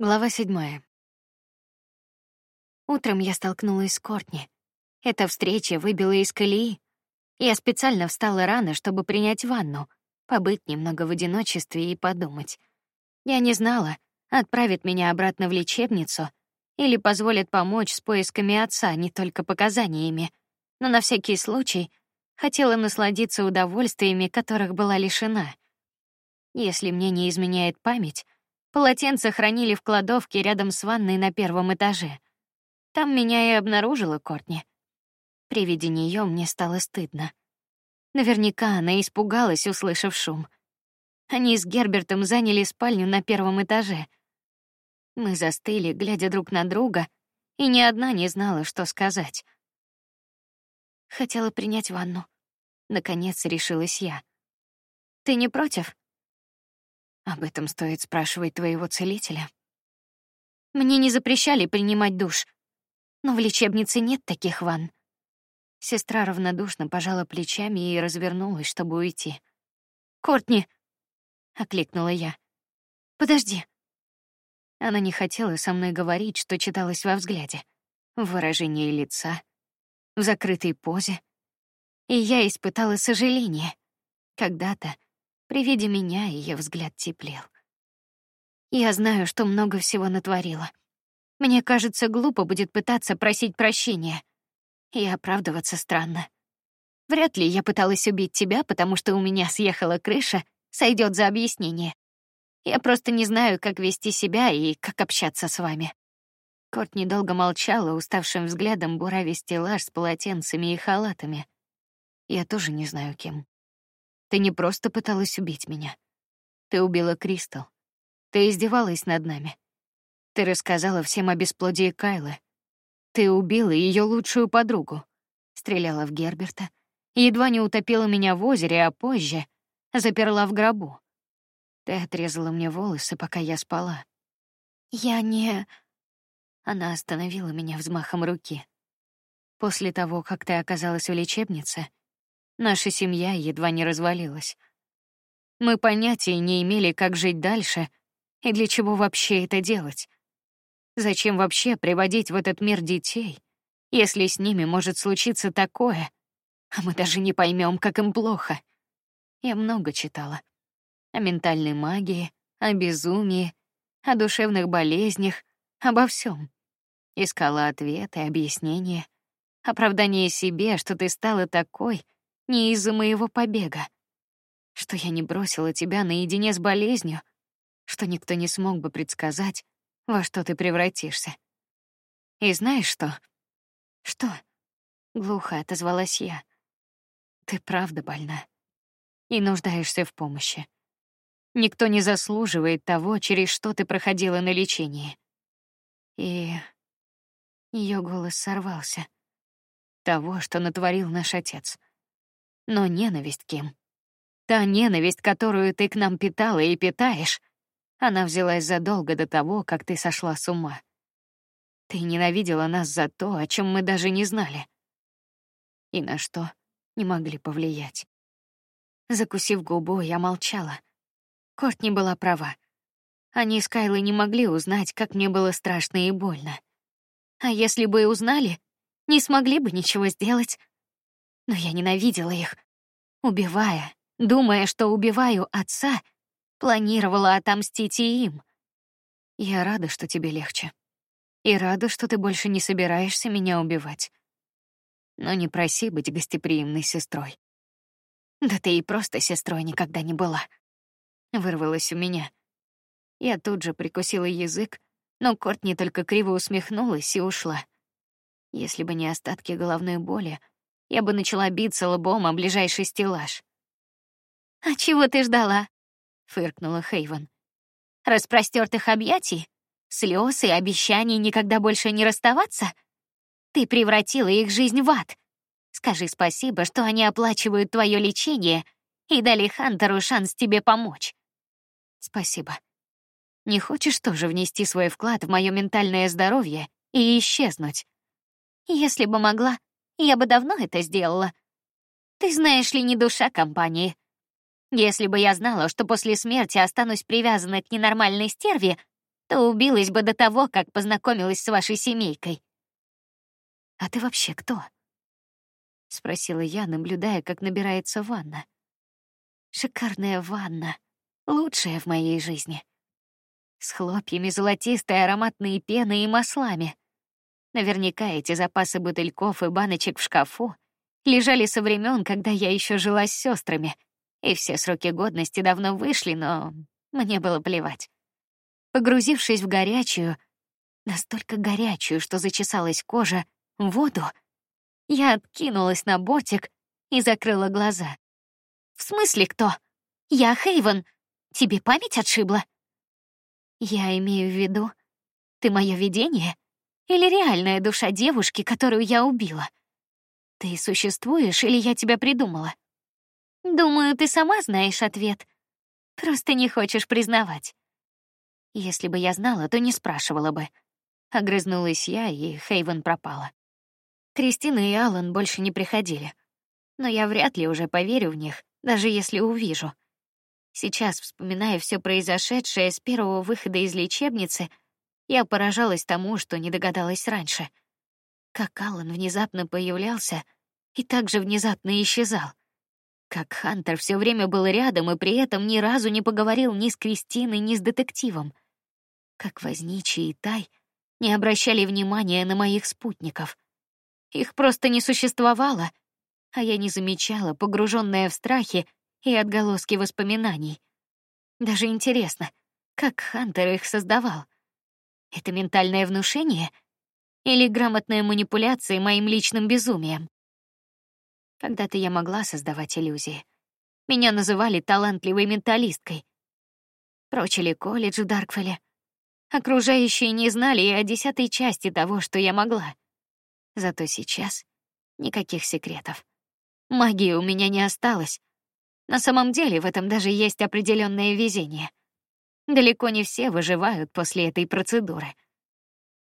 Глава седьмая. Утром я столкнулась с Кортни. Эта встреча выбила из колеи. Я специально встала рано, чтобы принять ванну, побыть немного в одиночестве и подумать. Я не знала, отправят меня обратно в лечебницу или позволят помочь с поисками отца, не только показаниями, но на всякий случай хотела насладиться удовольствиями, которых была лишена. Если мне не изменяет память, Полотенце хранили в кладовке рядом с ванной на первом этаже. Там меня и обнаружила Кортни. При виде нее мне стало стыдно. Наверняка она испугалась, услышав шум. Они с Гербертом заняли спальню на первом этаже. Мы застыли, глядя друг на друга, и ни одна не знала, что сказать. Хотела принять ванну. Наконец решилась я. Ты не против? Об этом стоит спрашивать твоего целителя. Мне не запрещали принимать душ, но в лечебнице нет таких ванн. Сестра равнодушно пожала плечами и развернулась, чтобы уйти. Кортни, окликнула я. Подожди. Она не хотела со мной говорить, что читалось во взгляде, в выражении лица, в закрытой позе. И я испытала сожаление. Когда-то при виде меня ее взгляд теплел. Я знаю, что много всего натворила. Мне кажется, глупо будет пытаться просить прощения. И оправдываться странно. Вряд ли я пыталась убить тебя, потому что у меня съехала крыша, сойдет за объяснение. Я просто не знаю, как вести себя и как общаться с вами. Корт недолго молчала, уставшим взглядом буравя стеллаж с полотенцами и халатами. Я тоже не знаю, кем. Ты не просто пыталась убить меня. Ты убила Кристал. Ты издевалась над нами. Ты рассказала всем о бесплодии Кайлы. Ты убила ее лучшую подругу. Стреляла в Герберта. Едва не утопила меня в озере, а позже заперла в гробу. Ты отрезала мне волосы, пока я спала. Я не... Она остановила меня взмахом руки. После того, как ты оказалась в лечебнице, Наша семья едва не развалилась. Мы понятия не имели, как жить дальше и для чего вообще это делать. Зачем вообще приводить в этот мир детей, если с ними может случиться такое, а мы даже не поймем, как им плохо. Я много читала о ментальной магии, о безумии, о душевных болезнях, обо всем. Искала ответы, объяснения, оправдание себе, что ты стала такой, не из-за моего побега, что я не бросила тебя наедине с болезнью, что никто не смог бы предсказать, во что ты превратишься. И знаешь что? Что? Глухо отозвалась я. Ты правда больна и нуждаешься в помощи. Никто не заслуживает того, через что ты проходила на лечении. И ее голос сорвался. Того, что натворил наш отец. Но ненависть кем? Та ненависть, которую ты к нам питала и питаешь, она взялась задолго до того, как ты сошла с ума. Ты ненавидела нас за то, о чем мы даже не знали, и на что не могли повлиять. Закусив губу, я молчала. Кортни была права. Они с Кайлой не могли узнать, как мне было страшно и больно. А если бы и узнали, не смогли бы ничего сделать но я ненавидела их, убивая, думая, что убиваю отца, планировала отомстить и им. Я рада, что тебе легче, и рада, что ты больше не собираешься меня убивать. Но не проси быть гостеприимной сестрой. Да ты и просто сестрой никогда не была. Вырвалось у меня. Я тут же прикусила язык, но Корт не только криво усмехнулась и ушла. Если бы не остатки головной боли, я бы начала биться лбом о ближайший стеллаж. А чего ты ждала? фыркнула Хейвен. Распростертых объятий, слез и обещаний никогда больше не расставаться. Ты превратила их жизнь в ад. Скажи спасибо, что они оплачивают твое лечение и дали Хантеру шанс тебе помочь. Спасибо. Не хочешь тоже внести свой вклад в мое ментальное здоровье и исчезнуть? Если бы могла, я бы давно это сделала. Ты знаешь ли, не душа компании. Если бы я знала, что после смерти останусь привязанной к ненормальной стерве, то убилась бы до того, как познакомилась с вашей семейкой. А ты вообще кто? спросила я, наблюдая, как набирается ванна. Шикарная ванна, лучшая в моей жизни. С хлопьями золотистой ароматной пены и маслами. Наверняка эти запасы бутыльков и баночек в шкафу лежали со времен, когда я еще жила с сестрами, и все сроки годности давно вышли, но мне было плевать. Погрузившись в горячую, настолько горячую, что зачесалась кожа, воду, я откинулась на бортик и закрыла глаза. В смысле кто? Я Хейвен. Тебе память отшибла? Я имею в виду, ты мое видение или реальная душа девушки, которую я убила? Ты существуешь или я тебя придумала? Думаю, ты сама знаешь ответ. Просто не хочешь признавать. Если бы я знала, то не спрашивала бы. Огрызнулась я, и Хейвен пропала. Кристина и Аллан больше не приходили. Но я вряд ли уже поверю в них, даже если увижу. Сейчас, вспоминая все произошедшее с первого выхода из лечебницы, я поражалась тому, что не догадалась раньше. Как Аллан внезапно появлялся и также внезапно исчезал. Как Хантер все время был рядом и при этом ни разу не поговорил ни с Кристиной, ни с детективом. Как Возничий и Тай не обращали внимания на моих спутников. Их просто не существовало, а я не замечала, погруженная в страхи и отголоски воспоминаний. Даже интересно, как Хантер их создавал. Это ментальное внушение или грамотная манипуляция моим личным безумием? Когда-то я могла создавать иллюзии. Меня называли талантливой менталисткой. Прочили колледж в Даркфеле. Окружающие не знали и о десятой части того, что я могла. Зато сейчас никаких секретов. Магии у меня не осталось. На самом деле в этом даже есть определенное везение. Далеко не все выживают после этой процедуры.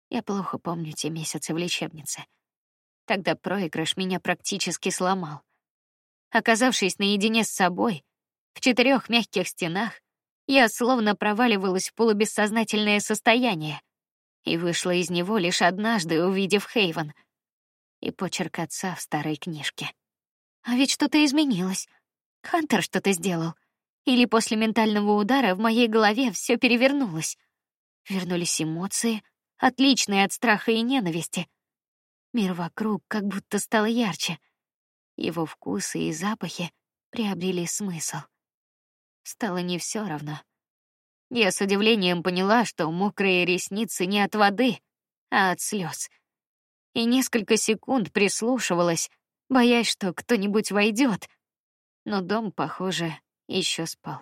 Я плохо помню те месяцы в лечебнице. Тогда проигрыш меня практически сломал. Оказавшись наедине с собой, в четырех мягких стенах, я словно проваливалась в полубессознательное состояние и вышла из него лишь однажды, увидев Хейвен и почерк отца в старой книжке. А ведь что-то изменилось. Хантер что-то сделал. Или после ментального удара в моей голове все перевернулось. Вернулись эмоции, отличные от страха и ненависти. Мир вокруг как будто стал ярче. Его вкусы и запахи приобрели смысл. Стало не все равно. Я с удивлением поняла, что мокрые ресницы не от воды, а от слез. И несколько секунд прислушивалась, боясь, что кто-нибудь войдет. Но дом, похоже, еще спал.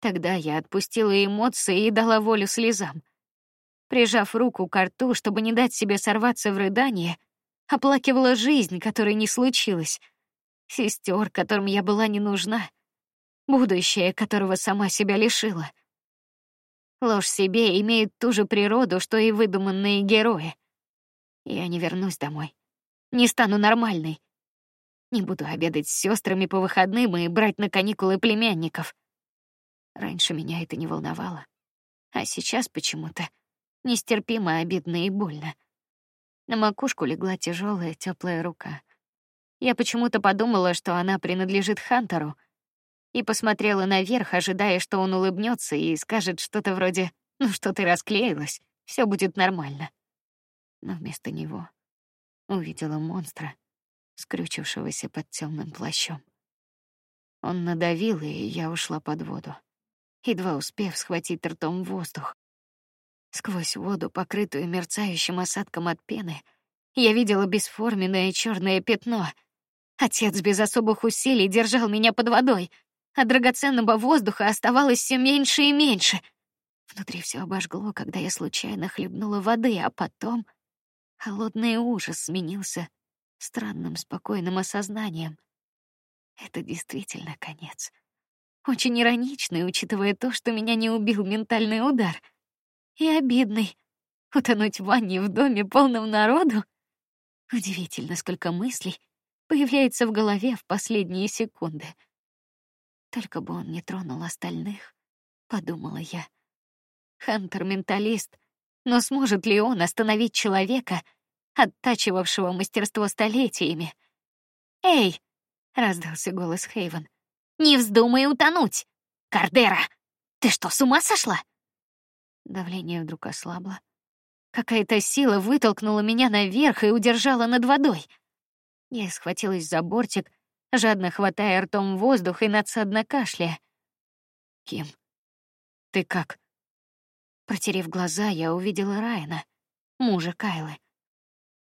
Тогда я отпустила эмоции и дала волю слезам. Прижав руку к рту, чтобы не дать себе сорваться в рыдание, оплакивала жизнь, которой не случилось, сестер, которым я была не нужна, будущее, которого сама себя лишила. Ложь себе имеет ту же природу, что и выдуманные герои. Я не вернусь домой не стану нормальной. Не буду обедать с сестрами по выходным и брать на каникулы племянников. Раньше меня это не волновало, а сейчас почему-то нестерпимо обидно и больно. На макушку легла тяжелая теплая рука. Я почему-то подумала, что она принадлежит Хантеру, и посмотрела наверх, ожидая, что он улыбнется и скажет что-то вроде: "Ну что ты расклеилась, все будет нормально". Но вместо него увидела монстра, скрючившегося под темным плащом. Он надавил, и я ушла под воду, едва успев схватить ртом воздух. Сквозь воду, покрытую мерцающим осадком от пены, я видела бесформенное черное пятно. Отец без особых усилий держал меня под водой, а драгоценного воздуха оставалось все меньше и меньше. Внутри все обожгло, когда я случайно хлебнула воды, а потом Холодный ужас сменился странным спокойным осознанием. Это действительно конец. Очень ироничный, учитывая то, что меня не убил ментальный удар. И обидный. Утонуть в ванне в доме полном народу. Удивительно, сколько мыслей появляется в голове в последние секунды. Только бы он не тронул остальных, подумала я. Хантер менталист, но сможет ли он остановить человека, оттачивавшего мастерство столетиями? Эй, раздался голос Хейвен. Не вздумай утонуть, Кардера. Ты что, с ума сошла? Давление вдруг ослабло. Какая-то сила вытолкнула меня наверх и удержала над водой. Я схватилась за бортик, жадно хватая ртом воздух и надсадно кашляя. Ким, ты как? Протерев глаза, я увидела Райана, мужа Кайлы.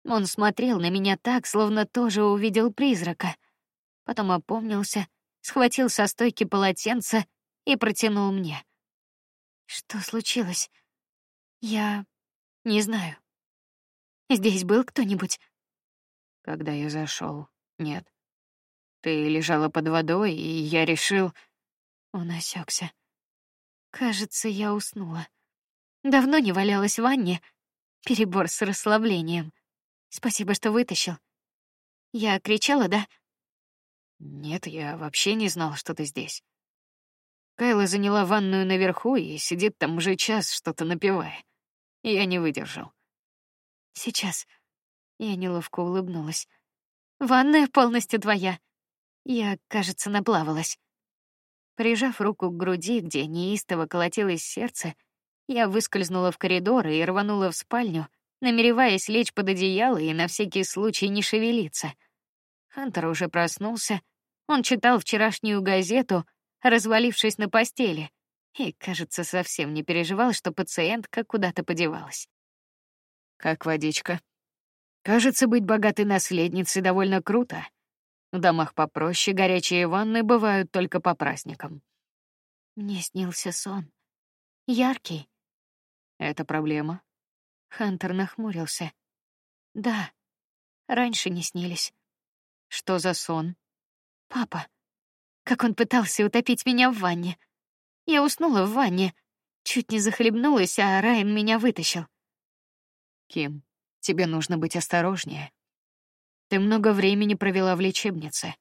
Он смотрел на меня так, словно тоже увидел призрака. Потом опомнился, схватил со стойки полотенце и протянул мне. Что случилось? Я не знаю. Здесь был кто-нибудь? Когда я зашел, нет. Ты лежала под водой, и я решил. Он осекся. Кажется, я уснула. Давно не валялась в ванне. Перебор с расслаблением. Спасибо, что вытащил. Я кричала, да? Нет, я вообще не знал, что ты здесь. Кайла заняла ванную наверху и сидит там уже час, что-то напевая. Я не выдержал. Сейчас. Я неловко улыбнулась. Ванная полностью твоя. Я, кажется, наплавалась. Прижав руку к груди, где неистово колотилось сердце, я выскользнула в коридор и рванула в спальню, намереваясь лечь под одеяло и на всякий случай не шевелиться. Хантер уже проснулся. Он читал вчерашнюю газету, развалившись на постели, и, кажется, совсем не переживал, что пациентка куда-то подевалась. Как водичка. Кажется, быть богатой наследницей довольно круто. В домах попроще горячие ванны бывают только по праздникам. Мне снился сон. Яркий. Это проблема. Хантер нахмурился. Да. Раньше не снились. Что за сон? Папа. Как он пытался утопить меня в ванне. Я уснула в ванне, чуть не захлебнулась, а Райан меня вытащил. Ким, тебе нужно быть осторожнее. Ты много времени провела в лечебнице.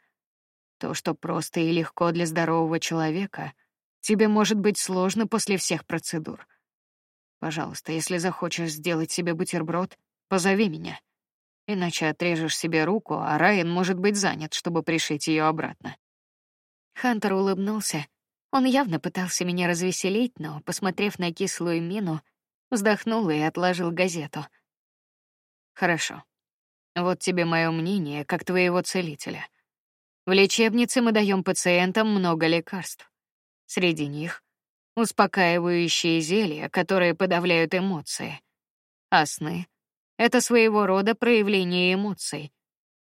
То, что просто и легко для здорового человека, тебе может быть сложно после всех процедур. Пожалуйста, если захочешь сделать себе бутерброд, позови меня. Иначе отрежешь себе руку, а Райан может быть занят, чтобы пришить ее обратно. Хантер улыбнулся он явно пытался меня развеселить, но, посмотрев на кислую мину, вздохнул и отложил газету. Хорошо. Вот тебе мое мнение, как твоего целителя. В лечебнице мы даем пациентам много лекарств. Среди них успокаивающие зелья, которые подавляют эмоции. А сны — это своего рода проявление эмоций.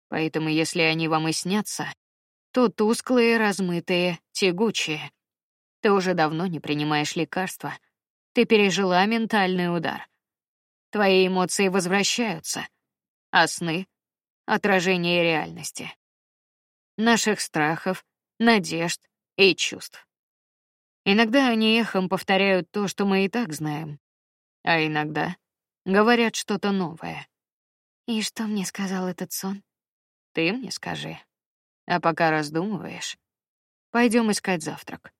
Поэтому, если они вам и снятся, то тусклые, размытые, тягучие. Ты уже давно не принимаешь лекарства. Ты пережила ментальный удар. Твои эмоции возвращаются, а сны — отражение реальности. Наших страхов, надежд и чувств. Иногда они эхом повторяют то, что мы и так знаем, а иногда говорят что-то новое. И что мне сказал этот сон? Ты мне скажи. А пока раздумываешь, пойдем искать завтрак.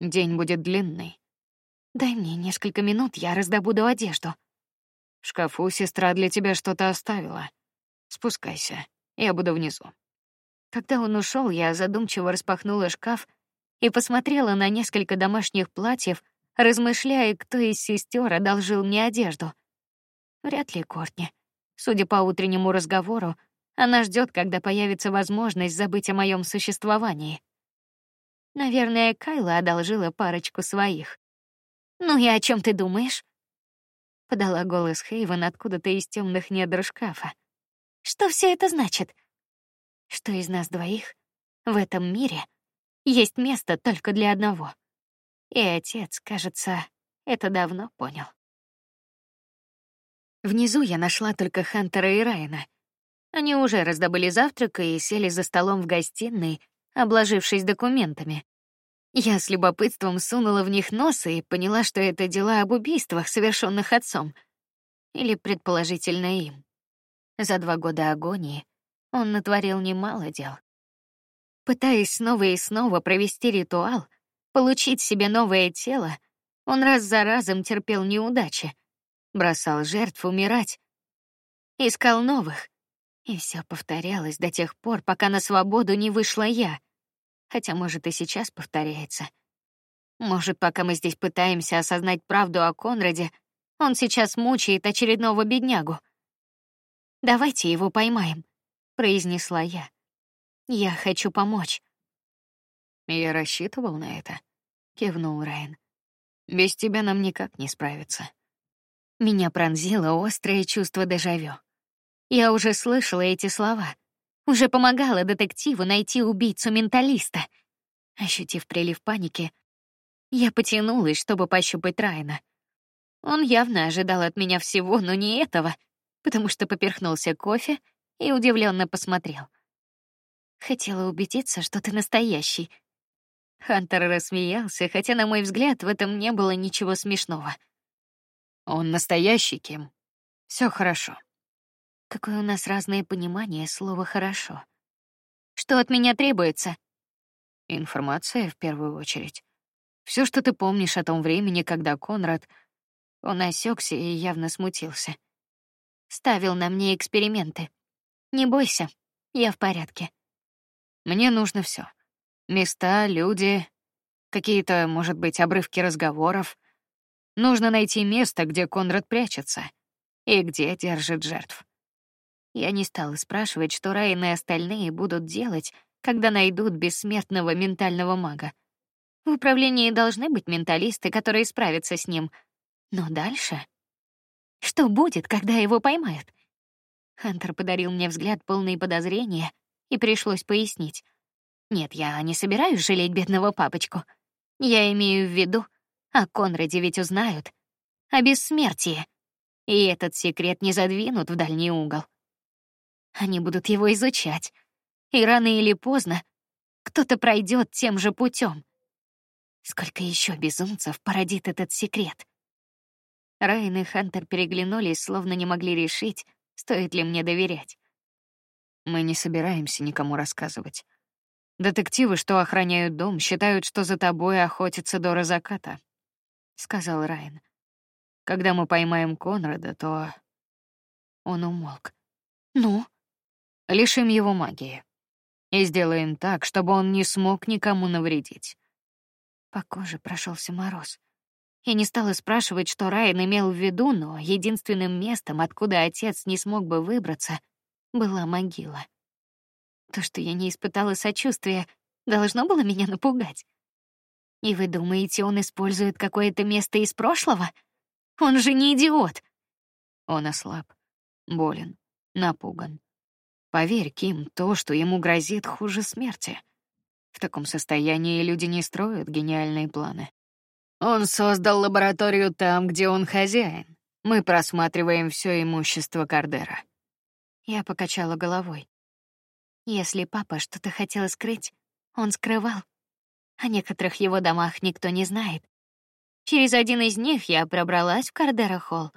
День будет длинный. Дай мне несколько минут, я раздобуду одежду. В шкафу сестра для тебя что-то оставила. Спускайся, я буду внизу. Когда он ушел, я задумчиво распахнула шкаф и посмотрела на несколько домашних платьев, размышляя, кто из сестер одолжил мне одежду. Вряд ли Кортни. Судя по утреннему разговору, она ждет, когда появится возможность забыть о моем существовании. Наверное, Кайла одолжила парочку своих. Ну и о чем ты думаешь? Подала голос Хейвен откуда-то из темных недр шкафа. Что все это значит? Что из нас двоих в этом мире есть место только для одного. И отец, кажется, это давно понял. Внизу я нашла только Хантера и Райана. Они уже раздобыли завтрак и сели за столом в гостиной, обложившись документами. Я с любопытством сунула в них нос и поняла, что это дела об убийствах, совершенных отцом, или предположительно им. За два года агонии он натворил немало дел. Пытаясь снова и снова провести ритуал, получить себе новое тело, Он раз за разом терпел неудачи, бросал жертв умирать, искал новых, и все повторялось до тех пор, пока на свободу не вышла я. Хотя, может, и сейчас повторяется. Может, пока мы здесь пытаемся осознать правду о Конраде, он сейчас мучает очередного беднягу. Давайте его поймаем, произнесла я. Я хочу помочь. Я рассчитывал на это, кивнул Райан. Без тебя нам никак не справиться. Меня пронзило острое чувство дежавю. Я уже слышала эти слова, уже помогала детективу найти убийцу менталиста. Ощутив прилив паники, я потянулась, чтобы пощупать Райна. Он явно ожидал от меня всего, но не этого, потому что поперхнулся кофе и удивленно посмотрел. Хотела убедиться, что ты настоящий. Хантер рассмеялся, хотя на мой взгляд в этом не было ничего смешного. Он настоящий, Ким. Все хорошо. Какое у нас разное понимание слова хорошо. Что от меня требуется? Информация в первую очередь. Все, что ты помнишь о том времени, когда Конрад, он осекся и явно смутился, ставил на мне эксперименты. Не бойся, я в порядке. Мне нужно все: места, люди, какие-то, может быть, обрывки разговоров. Нужно найти место, где Конрад прячется и где держит жертв. Я не стала спрашивать, что Райан и остальные будут делать, когда найдут бессмертного ментального мага. В управлении должны быть менталисты, которые справятся с ним. Но дальше? Что будет, когда его поймают? Хантер подарил мне взгляд полный подозрения, и пришлось пояснить. Нет, я не собираюсь жалеть бедного папочку. Я имею в виду, о Конраде ведь узнают. О бессмертии. И этот секрет не задвинут в дальний угол. Они будут его изучать. И рано или поздно кто-то пройдет тем же путем. Сколько еще безумцев породит этот секрет? Райан и Хантер переглянулись, словно не могли решить, стоит ли мне доверять. Мы не собираемся никому рассказывать. Детективы, что охраняют дом, считают, что за тобой охотятся до заката, сказал Райан. Когда мы поймаем Конрада, то он умолк. Ну, лишим его магии и сделаем так, чтобы он не смог никому навредить. По коже прошелся мороз. Я не стала спрашивать, что Райан имел в виду, но единственным местом, откуда отец не смог бы выбраться, была могила. То, что я не испытала сочувствия, должно было меня напугать. И вы думаете, он использует какое-то место из прошлого? Он же не идиот. Он ослаб, болен, напуган. Поверь, Ким, то, что ему грозит, хуже смерти. В таком состоянии люди не строят гениальные планы. Он создал лабораторию там, где он хозяин. Мы просматриваем все имущество Кардера. Я покачала головой. Если папа что-то хотел скрыть, он скрывал. О некоторых его домах никто не знает. Через один из них я пробралась в Кардера Холл.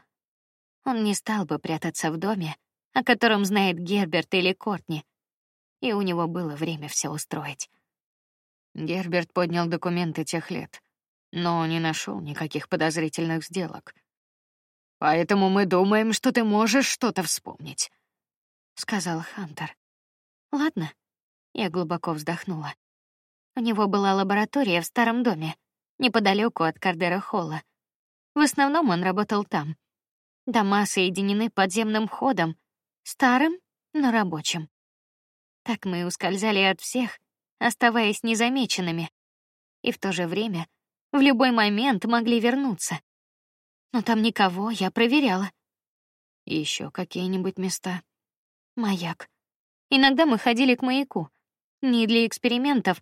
Он не стал бы прятаться в доме, о котором знает Герберт или Кортни, и у него было время все устроить. Герберт поднял документы тех лет, но не нашел никаких подозрительных сделок. Поэтому мы думаем, что ты можешь что-то вспомнить, сказал Хантер. Ладно, я глубоко вздохнула. У него была лаборатория в старом доме, неподалеку от Кардера Холла. В основном он работал там. Дома соединены подземным ходом, старым, но рабочим. Так мы ускользали от всех, оставаясь незамеченными, и в то же время в любой момент могли вернуться. Но там никого, я проверяла. Еще какие-нибудь места? Маяк. Иногда мы ходили к маяку, не для экспериментов,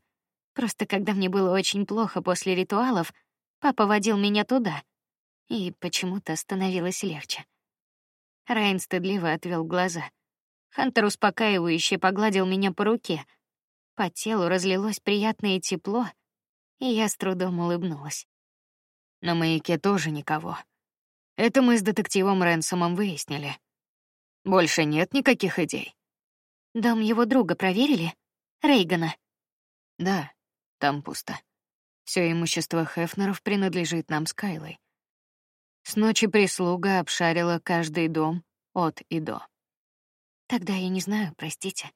просто когда мне было очень плохо после ритуалов, папа водил меня туда, и почему-то становилось легче. Райан стыдливо отвел глаза. Хантер успокаивающе погладил меня по руке, по телу разлилось приятное тепло, и я с трудом улыбнулась. На маяке тоже никого. Это мы с детективом Ренсомом выяснили. Больше нет никаких идей. Дом его друга проверили? Рейгана. Да, там пусто. Все имущество Хефнеров принадлежит нам с Кайлой. С ночи прислуга обшарила каждый дом от и до. Тогда я не знаю, простите.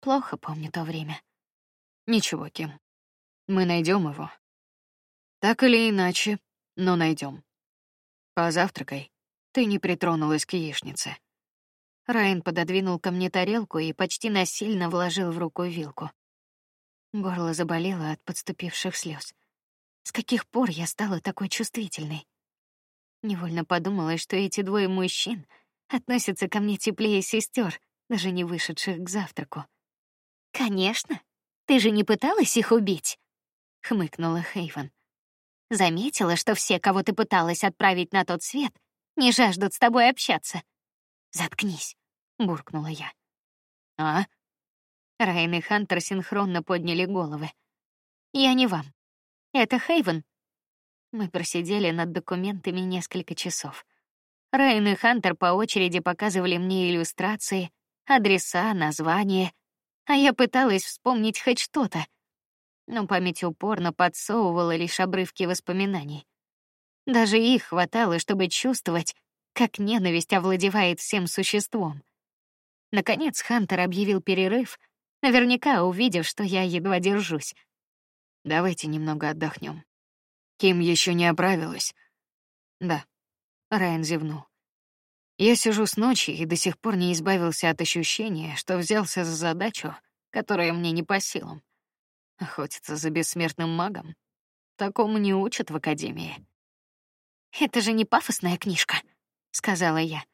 Плохо помню то время. Ничего, Ким. Мы найдем его. Так или иначе, но найдем. Позавтракай. Ты не притронулась к яичнице. Райан пододвинул ко мне тарелку и почти насильно вложил в руку вилку. Горло заболело от подступивших слез. С каких пор я стала такой чувствительной? Невольно подумала, что эти двое мужчин относятся ко мне теплее сестер, даже не вышедших к завтраку. Конечно, ты же не пыталась их убить, хмыкнула Хейвен. Заметила, что все, кого ты пыталась отправить на тот свет, не жаждут с тобой общаться. Заткнись, буркнула я. А? Райан и Хантер синхронно подняли головы. Я не вам. Это Хейвен. Мы просидели над документами несколько часов. Райан и Хантер по очереди показывали мне иллюстрации, адреса, названия, а я пыталась вспомнить хоть что-то, но память упорно подсовывала лишь обрывки воспоминаний. Даже их хватало, чтобы чувствовать, как ненависть овладевает всем существом. Наконец Хантер объявил перерыв, наверняка увидев, что я едва держусь. Давайте немного отдохнем. Ким еще не оправилась. Да. Райан зевнул. Я сижу с ночи и до сих пор не избавился от ощущения, что взялся за задачу, которая мне не по силам. Охотиться за бессмертным магом? Такому не учат в академии. Это же не пафосная книжка, сказала я.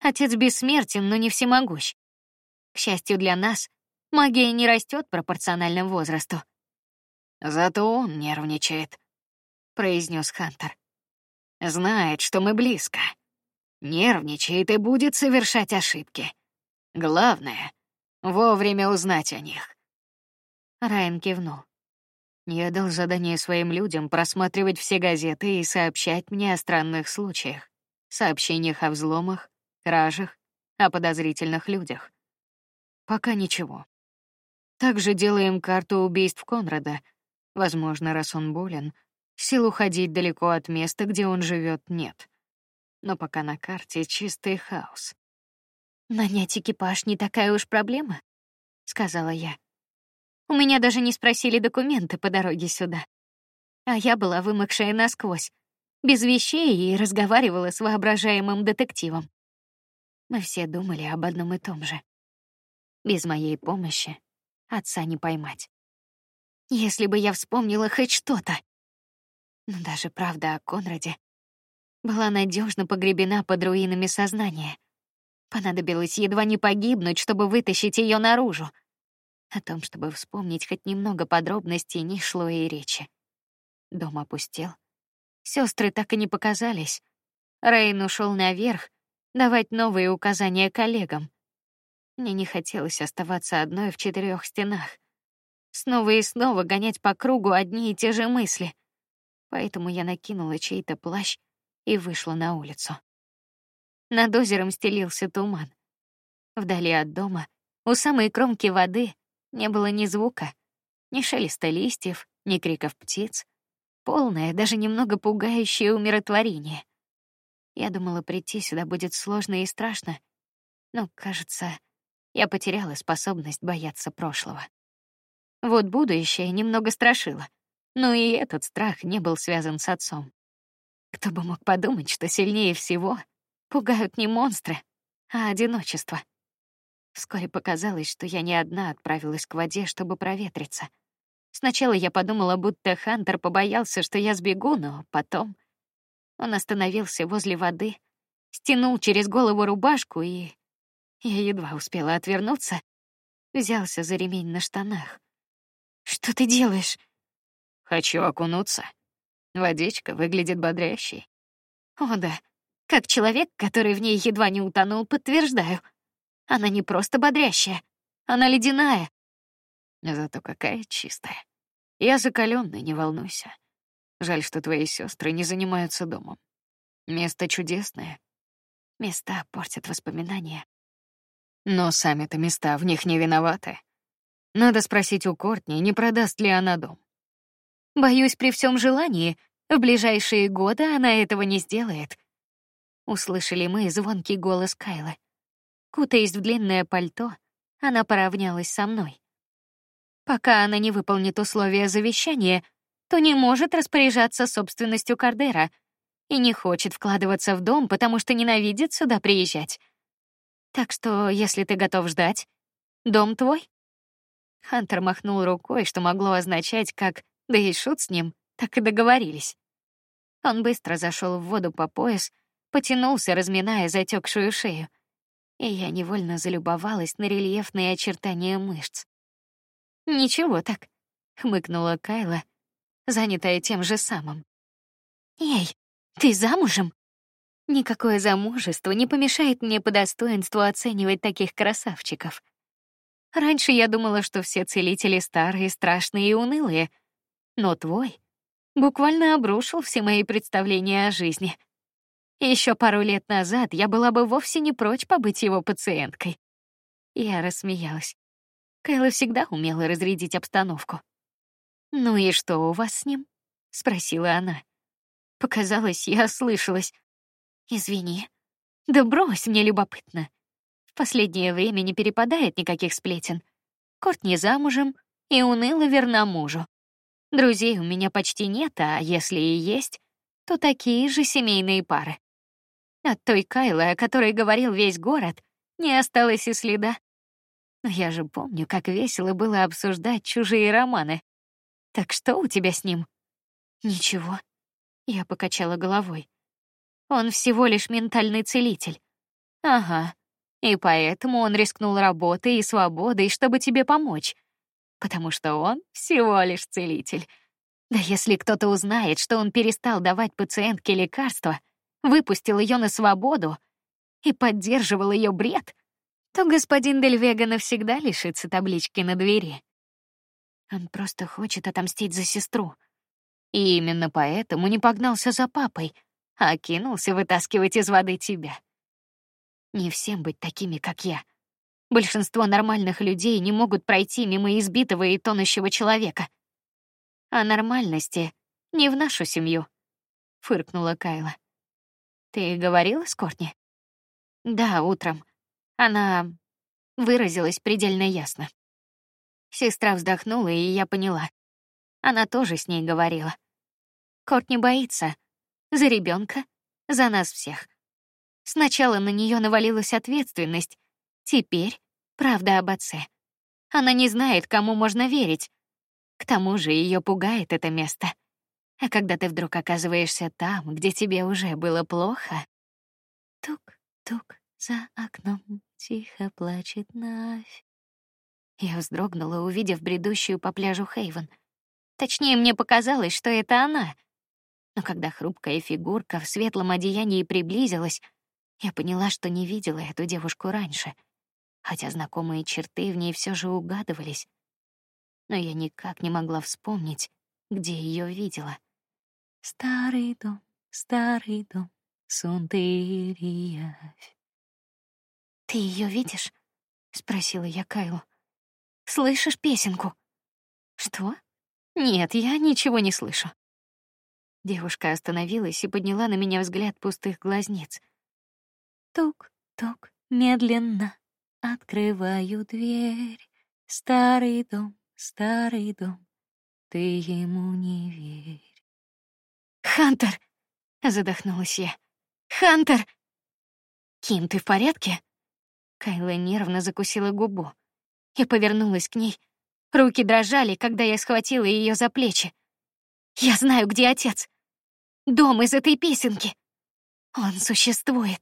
Отец бессмертен, но не всемогущ. К счастью для нас, магия не растет пропорционально возрасту. Зато он нервничает, произнес Хантер. Знает, что мы близко нервничает и будет совершать ошибки. Главное — вовремя узнать о них. Райан кивнул. Я дал задание своим людям просматривать все газеты и сообщать мне о странных случаях, сообщениях о взломах, кражах, о подозрительных людях. Пока ничего. Также делаем карту убийств Конрада. Возможно, раз он болен, сил уходить далеко от места, где он живет, нет но пока на карте чистый хаос. Нанять экипаж не такая уж проблема, сказала я. У меня даже не спросили документы по дороге сюда, а я была вымокшая насквозь, без вещей и разговаривала с воображаемым детективом. Мы все думали об одном и том же. Без моей помощи отца не поймать. Если бы я вспомнила хоть что-то. Но даже правда о Конраде была надежно погребена под руинами сознания. Понадобилось едва не погибнуть, чтобы вытащить ее наружу. О том, чтобы вспомнить хоть немного подробностей, не шло и речи. Дом опустел. Сестры так и не показались. Рейн ушел наверх, давать новые указания коллегам. Мне не хотелось оставаться одной в четырех стенах. Снова и снова гонять по кругу одни и те же мысли. Поэтому я накинула чей-то плащ и вышла на улицу. Над озером стелился туман. Вдали от дома, у самой кромки воды, не было ни звука, ни шелеста листьев, ни криков птиц. Полное, даже немного пугающее умиротворение. Я думала, прийти сюда будет сложно и страшно, но, кажется, я потеряла способность бояться прошлого. Вот будущее немного страшило, но и этот страх не был связан с отцом. Кто бы мог подумать, что сильнее всего пугают не монстры, а одиночество. Вскоре показалось, что я не одна отправилась к воде, чтобы проветриться. Сначала я подумала, будто Хантер побоялся, что я сбегу, но потом он остановился возле воды, стянул через голову рубашку и я едва успела отвернуться, взялся за ремень на штанах. Что ты делаешь? Хочу окунуться. Водичка выглядит бодрящей. О да, как человек, который в ней едва не утонул, подтверждаю. Она не просто бодрящая, она ледяная. Зато какая чистая. Я закаленный, не волнуйся. Жаль, что твои сестры не занимаются домом. Место чудесное. Места портят воспоминания. Но сами-то места в них не виноваты. Надо спросить у Кортни, не продаст ли она дом. Боюсь, при всем желании в ближайшие годы она этого не сделает. Услышали мы звонкий голос Кайла. Кутаясь в длинное пальто, она поравнялась со мной. Пока она не выполнит условия завещания, то не может распоряжаться собственностью Кардера и не хочет вкладываться в дом, потому что ненавидит сюда приезжать. Так что, если ты готов ждать, дом твой. Хантер махнул рукой, что могло означать как да и шут с ним, так и договорились. Он быстро зашел в воду по пояс, потянулся, разминая затекшую шею, и я невольно залюбовалась на рельефные очертания мышц. Ничего так, хмыкнула Кайла, занятая тем же самым. Эй, ты замужем? Никакое замужество не помешает мне по достоинству оценивать таких красавчиков. Раньше я думала, что все целители старые, страшные и унылые, но твой буквально обрушил все мои представления о жизни. Еще пару лет назад я была бы вовсе не прочь побыть его пациенткой. Я рассмеялась. Кайла всегда умела разрядить обстановку. Ну и что у вас с ним? спросила она. Показалось, я ослышалась. Извини. Да брось, мне любопытно. В последнее время не перепадает никаких сплетен. Корт не замужем и уныло верна мужу. Друзей у меня почти нет, а если и есть, то такие же семейные пары. От той Кайлы, о которой говорил весь город, не осталось и следа. Но я же помню, как весело было обсуждать чужие романы. Так что у тебя с ним? Ничего. Я покачала головой. Он всего лишь ментальный целитель. Ага. И поэтому он рискнул работой и свободой, чтобы тебе помочь. Потому что он всего лишь целитель. Да если кто-то узнает, что он перестал давать пациентке лекарства, выпустил ее на свободу и поддерживал ее бред, то господин Дельвега навсегда лишится таблички на двери. Он просто хочет отомстить за сестру. И именно поэтому не погнался за папой, а кинулся вытаскивать из воды тебя. Не всем быть такими, как я. Большинство нормальных людей не могут пройти мимо избитого и тонущего человека. А нормальности не в нашу семью, фыркнула Кайла. Ты говорила с Кортни? Да, утром. Она выразилась предельно ясно. Сестра вздохнула, и я поняла. Она тоже с ней говорила. Кортни боится за ребенка, за нас всех. Сначала на нее навалилась ответственность, теперь правда об отце. Она не знает, кому можно верить. К тому же ее пугает это место. А когда ты вдруг оказываешься там, где тебе уже было плохо, тук-тук за окном тихо плачет Навь. Я вздрогнула, увидев бредущую по пляжу Хейвен. Точнее, мне показалось, что это она. Но когда хрупкая фигурка в светлом одеянии приблизилась, я поняла, что не видела эту девушку раньше, хотя знакомые черты в ней все же угадывались. Но я никак не могла вспомнить, где ее видела. Старый дом, старый дом, ты Ты ее видишь? спросила я Кайлу. Слышишь песенку? Что? Нет, я ничего не слышу. Девушка остановилась и подняла на меня взгляд пустых глазниц. Тук-тук, медленно открываю дверь. Старый дом, старый дом, ты ему не верь. Хантер, задохнулась я. Хантер, Ким, ты в порядке? Кайла нервно закусила губу. Я повернулась к ней. Руки дрожали, когда я схватила ее за плечи. Я знаю, где отец. Дом из этой песенки. Он существует.